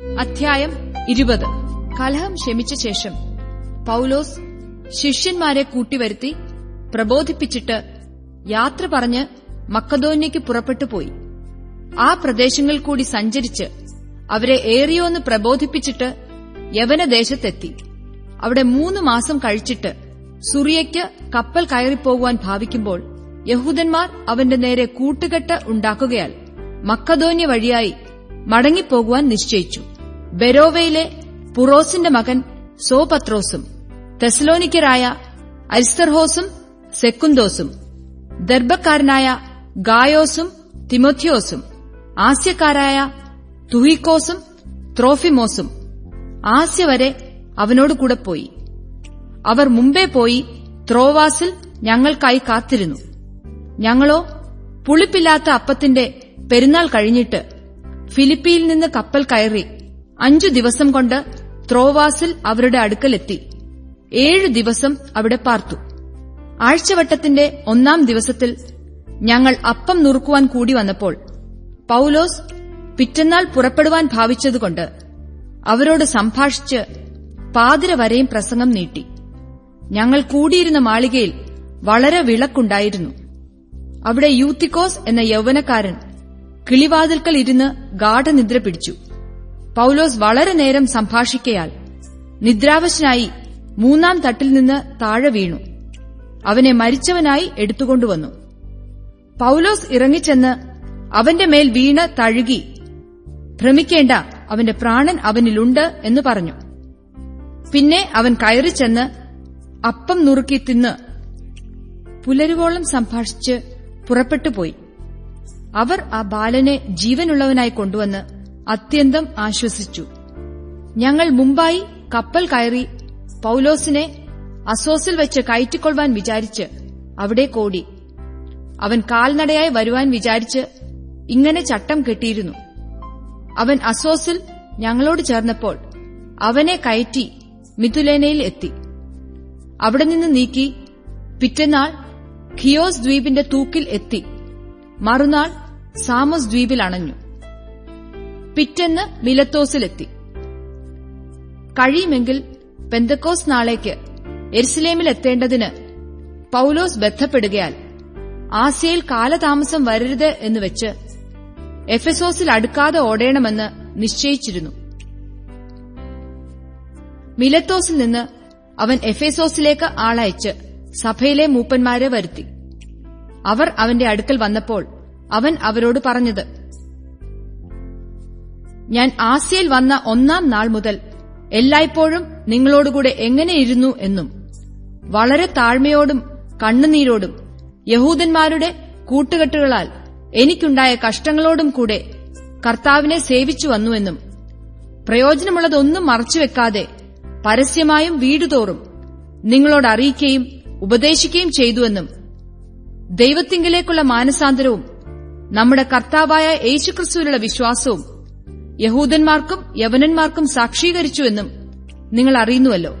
അധ്യായം ഇരുപത്. കലഹം ശമിച്ച ശേഷം പൌലോസ് ശിഷ്യന്മാരെ കൂട്ടിവരുത്തി പ്രബോധിപ്പിച്ചിട്ട് യാത്ര പറഞ്ഞ് മക്കതോന്യയ്ക്ക് പുറപ്പെട്ടു പോയി. ആ പ്രദേശങ്ങൾ കൂടി സഞ്ചരിച്ച് അവരെ ഏറിയോന്ന് പ്രബോധിപ്പിച്ചിട്ട് യവനദേശത്തെത്തി അവിടെ മൂന്ന് മാസം കഴിച്ചിട്ട് സുറിയയ്ക്ക് കപ്പൽ കയറിപ്പോകുവാൻ ഭാവിക്കുമ്പോൾ യഹൂദന്മാർ അവന്റെ നേരെ കൂട്ടുകെട്ട് ഉണ്ടാക്കുകയാൽ മക്കതോന്യ വഴിയായി മടങ്ങിപ്പോകുവാൻ നിശ്ചയിച്ചു. ബെരോവയിലെ പുറോസിന്റെ മകൻ സോപത്രോസും തെസലോനിക്കരായ അരിസ്തർഹോസും സെക്കുന്തോസും ദർഭക്കാരനായ ഗായോസും തിമോത്യോസും ആസ്യക്കാരായ തുഹിക്കോസും ത്രോഫിമോസും ആസ്യ വരെ അവനോട് കൂടെ പോയി. അവർ മുമ്പേ പോയി ത്രോവാസിൽ ഞങ്ങൾക്കായി കാത്തിരുന്നു. ഞങ്ങളോ പുളിപ്പില്ലാത്ത അപ്പത്തിന്റെ പെരുന്നാൾ കഴിഞ്ഞിട്ട് ഫിലിപ്പിയിൽ നിന്ന് കപ്പൽ കയറി അഞ്ചു ദിവസം കൊണ്ട് ത്രോവാസിൽ അവരുടെ അടുക്കലെത്തി. ഏഴു ദിവസം അവിടെ പാർത്തു. ആഴ്ചവട്ടത്തിന്റെ ഒന്നാം ദിവസത്തിൽ ഞങ്ങൾ അപ്പം നുറുക്കുവാൻ കൂടി വന്നപ്പോൾ പൌലോസ് പിറ്റന്നാൾ പുറപ്പെടുവാൻ ഭാവിച്ചതുകൊണ്ട് അവരോട് സംഭാഷിച്ച് പാതിര വരെയും പ്രസംഗം നീട്ടി. ഞങ്ങൾ കൂടിയിരുന്ന മാളികയിൽ വളരെ വിളക്കുണ്ടായിരുന്നു. അവിടെ യൂത്തിക്കോസ് എന്ന യൗവനക്കാരൻ കിളിവാതിൽക്കൽ ഇരുന്ന് ഗാഠനിദ്ര പിടിച്ചു. പൌലോസ് വളരെ നേരം സംഭാഷിക്കയാൽ നിദ്രാവശനായി മൂന്നാം തട്ടിൽ നിന്ന് താഴെ വീണു. അവനെ മരിച്ചവനായി എടുത്തുകൊണ്ടുവന്നു പൌലോസ് ഇറങ്ങിച്ചെന്ന് അവന്റെ മേൽ വീണ് തഴുകി ഭ്രമിക്കേണ്ട അവന്റെ പ്രാണൻ അവനിലുണ്ട് എന്ന് പറഞ്ഞു. പിന്നെ അവൻ കയറിച്ചെന്ന് അപ്പം നുറുക്കി തിന്ന് പുലരുവോളം സംഭാഷിച്ച് പുറപ്പെട്ടുപോയി. അവർ ആ ബാലനെ ജീവനുള്ളവനായി കൊണ്ടുവന്ന് അത്യന്തം ആശ്വസിച്ചു. ഞങ്ങൾ മുമ്പായി കപ്പൽ കയറി പൌലോസിനെ അസോസിൽ വെച്ച് കയറ്റിക്കൊള്ളുവാൻ വിചാരിച്ച് അവിടെ കോടി. അവൻ കാൽനടയായി വരുവാൻ വിചാരിച്ച് ഇങ്ങനെ ചട്ടം കെട്ടിയിരുന്നു. അവൻ അസോസിൽ ഞങ്ങളോട് ചേർന്നപ്പോൾ അവനെ കയറ്റി മിഥുലേനയിൽ എത്തി. അവിടെ നിന്ന് നീക്കി പിറ്റന്നാൾ ഖിയോസ് ദ്വീപിന്റെ തൂക്കിൽ എത്തി. മറുനാൾ സാമോസ് ദ്വീപിൽ അണഞ്ഞു പിറ്റെന്ന് മിലത്തോസിലെത്തി. കഴിയുമെങ്കിൽ പെന്തക്കോസ് നാളേക്ക് എരുസലേമിൽ എത്തേണ്ടതിന് പൌലോസ് ബന്ധപ്പെടുകയാൽ ആസിയയിൽ കാലതാമസം വരരുത് എന്ന് വെച്ച് എഫസോസിൽ അടുക്കാതെ ഓടേണമെന്ന് നിശ്ചയിച്ചിരുന്നു. മിലത്തോസിൽ നിന്ന് അവൻ എഫേസോസിലേക്ക് ആളയച്ച് സഭയിലെ മൂപ്പന്മാരെ വരുത്തി. അവർ അവന്റെ അടുക്കൽ വന്നപ്പോൾ അവൻ അവരോട് പറഞ്ഞത് ഞാൻ ആസിയയിൽ വന്ന ഒന്നാം നാൾ മുതൽ എല്ലായ്പ്പോഴും നിങ്ങളോടുകൂടെ എങ്ങനെയിരുന്നു എന്നും വളരെ താഴ്മയോടും കണ്ണുനീരോടും യഹൂദന്മാരുടെ കൂട്ടുകെട്ടുകളാൽ എനിക്കുണ്ടായ കഷ്ടങ്ങളോടും കൂടെ കർത്താവിനെ സേവിച്ചു വന്നുവെന്നും പ്രയോജനമുള്ളതൊന്നും മറച്ചുവെക്കാതെ പരസ്യമായും വീടുതോറും നിങ്ങളോട് അറിയിക്കുകയും ഉപദേശിക്കുകയും ചെയ്തുവെന്നും ദൈവത്തിങ്കിലേക്കുള്ള മാനസാന്തരവും നമ്മുടെ കർത്താവായ യേശുക്രിസ്തുവിലുള്ള വിശ്വാസവും യഹൂദന്മാർക്കും യവനന്മാർക്കും സാക്ഷീകരിച്ചുവെന്നും നിങ്ങൾ അറിയുന്നുവല്ലോ.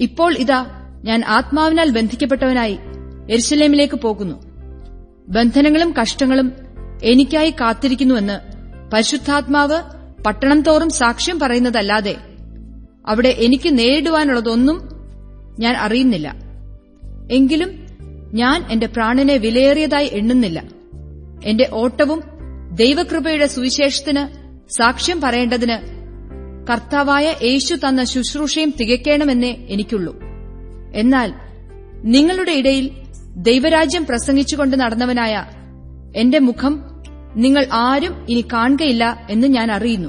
ഇപ്പോൾ ഇതാ ഞാൻ ആത്മാവിനാൽ ബന്ധിക്കപ്പെട്ടവനായി എരുസലേമിലേക്ക് പോകുന്നു. ബന്ധനങ്ങളും കഷ്ടങ്ങളും എനിക്കായി കാത്തിരിക്കുന്നുവെന്ന് പരിശുദ്ധാത്മാവ് പട്ടണം തോറും സാക്ഷ്യം പറയുന്നതല്ലാതെ അവിടെ എനിക്ക് നേരിടുവാനുള്ളതൊന്നും ഞാൻ അറിയുന്നില്ല. എങ്കിലും ഞാൻ എന്റെ പ്രാണനെ വിലയേറിയതായി എണ്ണുന്നില്ല. എന്റെ ഓട്ടവും ദൈവകൃപയുടെ സുവിശേഷത്തിന് സാക്ഷ്യം പറയേണ്ടതിന് കർത്താവായ യേശു തന്ന ശുശ്രൂഷയും തികയ്ക്കണമെന്നേ എനിക്കുള്ളൂ. എന്നാൽ നിങ്ങളുടെ ഇടയിൽ ദൈവരാജ്യം പ്രസംഗിച്ചുകൊണ്ട് നടന്നവനായ എന്റെ മുഖം നിങ്ങൾ ആരും ഇനി കാണുകയില്ല എന്ന് ഞാൻ അറിയുന്നു.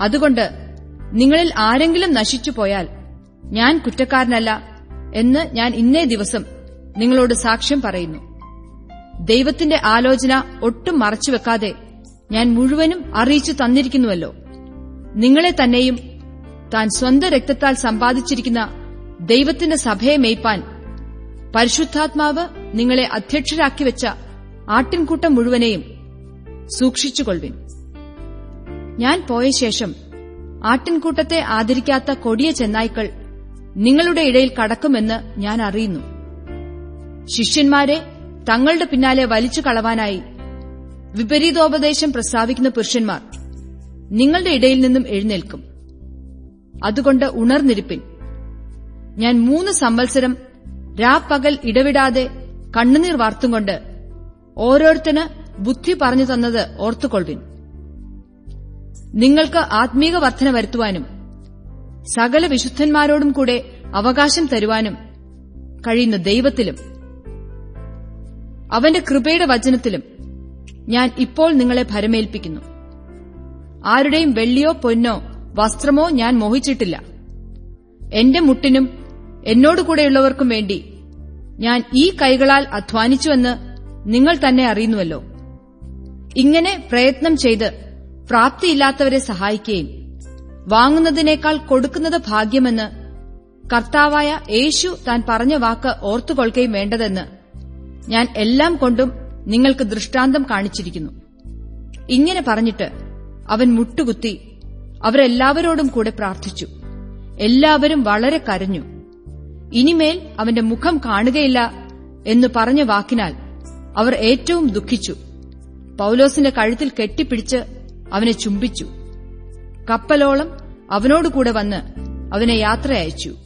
അതുകൊണ്ട് നിങ്ങളിൽ ആരെങ്കിലും നശിച്ചുപോയാൽ ഞാൻ കുറ്റക്കാരനല്ല എന്ന് ഞാൻ ഇന്നേ ദിവസം നിങ്ങളോട് സാക്ഷ്യം പറയുന്നു. ദൈവത്തിന്റെ ആലോചന ഒട്ടും മറച്ചുവെക്കാതെ ഞാൻ മുഴുവനും അറിയിച്ചു തന്നിരിക്കുന്നുവല്ലോ. നിങ്ങളെ തന്നെയും താൻ സ്വന്തം രക്തത്താൽ സമ്പാദിച്ചിരിക്കുന്ന ദൈവത്തിന്റെ സഭയെ മേയ്പാൻ പരിശുദ്ധാത്മാവ് നിങ്ങളെ അധ്യക്ഷരാക്കി വെച്ച ആട്ടിൻകൂട്ടം മുഴുവനെയും സൂക്ഷിച്ചുകൊള്ളുവിൻ. ഞാൻ പോയ ശേഷം ആട്ടിൻകൂട്ടത്തെ ആദരിക്കാത്ത കൊടിയ ചെന്നായ്ക്കൾ നിങ്ങളുടെ ഇടയിൽ കടക്കുമെന്ന് ഞാൻ അറിയുന്നു. ശിഷ്യന്മാരെ തങ്ങളുടെ പിന്നാലെ വലിച്ചു കളവാനായി വിപരീതോപദേശം പ്രസ്താവിക്കുന്ന പുരുഷന്മാർ നിങ്ങളുടെ ഇടയിൽ നിന്നും എഴുന്നേൽക്കും. അതുകൊണ്ട് ഉണർന്നിരിപ്പിൻ. ഞാൻ മൂന്ന് സംവത്സരം രാപ്പകൽ ഇടവിടാതെ കണ്ണുനീർ വാർത്തുകൊണ്ട് ഓരോരുത്തന് ബുദ്ധി പറഞ്ഞു തന്നത് ഓർത്തുകൊള്ളുവിൻ. നിങ്ങൾക്ക് ആത്മീക വർധന വരുത്തുവാനും സകല വിശുദ്ധന്മാരോടും കൂടെ അവകാശം തരുവാനും കഴിയുന്ന ദൈവത്തിലും അവന്റെ കൃപയുടെ വചനത്തിലും ഞാൻ ഇപ്പോൾ നിങ്ങളെ ഭരമേൽപ്പിക്കുന്നു. ആരുടെയും വെള്ളിയോ പൊന്നോ വസ്ത്രമോ ഞാൻ മോഹിച്ചിട്ടില്ല. എന്റെ മുട്ടിനും എന്നോടുകൂടെയുള്ളവർക്കും വേണ്ടി ഞാൻ ഈ കൈകളാൽ അധ്വാനിച്ചുവെന്ന് നിങ്ങൾ തന്നെ അറിയുന്നുവല്ലോ. ഇങ്ങനെ പ്രയത്നം ചെയ്ത് പ്രാപ്തിയില്ലാത്തവരെ സഹായിക്കുകയും വാങ്ങുന്നതിനേക്കാൾ കൊടുക്കുന്നത് ഭാഗ്യമെന്ന് കർത്താവായ യേശു താൻ പറഞ്ഞ വാക്ക് ഓർത്തുകൊള്ളുകയും വേണ്ടതെന്ന് ഞാൻ എല്ലാം കൊണ്ടും നിങ്ങൾക്ക് ദൃഷ്ടാന്തം കാണിച്ചിരിക്കുന്നു. ഇങ്ങനെ പറഞ്ഞിട്ട് അവൻ മുട്ടുകുത്തി അവരെല്ലാവരോടും കൂടെ പ്രാർത്ഥിച്ചു. എല്ലാവരും വളരെ കരഞ്ഞു. ഇനിമേൽ അവന്റെ മുഖം കാണുകയില്ല എന്ന് പറഞ്ഞ വാക്കിനാൽ അവർ ഏറ്റവും ദുഃഖിച്ചു. പൌലോസിന്റെ കഴുത്തിൽ കെട്ടിപ്പിടിച്ച് അവനെ ചുംബിച്ചു. കപ്പലോളം അവനോടുകൂടെ വന്ന് അവനെ യാത്ര അയച്ചു